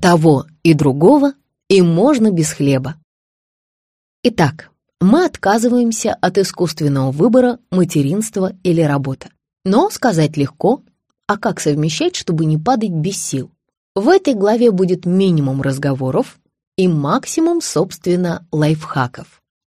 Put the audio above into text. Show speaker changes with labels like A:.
A: того и другого, и можно без хлеба. Итак, мы отказываемся от искусственного выбора материнства или работа. Но сказать легко, а как совмещать, чтобы не падать без сил? В этой главе будет минимум разговоров и максимум, собственно, лайфхаков.